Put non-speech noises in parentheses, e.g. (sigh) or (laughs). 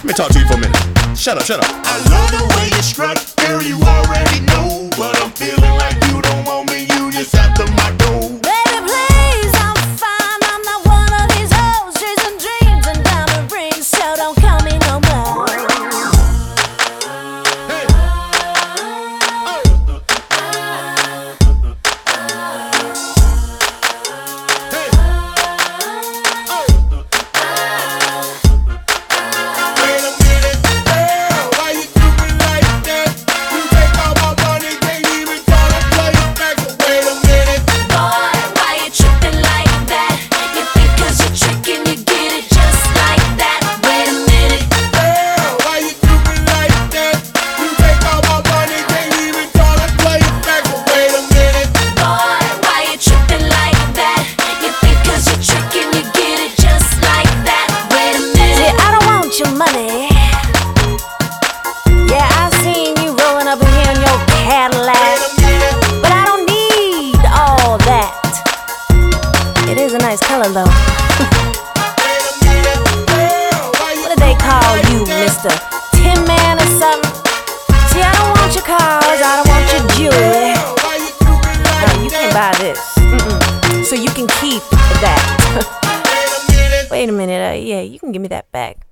Let me talk to you for a minute. Shut up, shut up. I love the way you strut, girl. You already know what I'm feeling. It is a nice color though. (laughs) what do they call you, Mr. Tin Man or something? See, I don't want your cars, I don't want your jewelry. No, you can't buy this. Mm-mm. So you can keep that. (laughs) Wait a minute, uh, yeah, you can give me that back.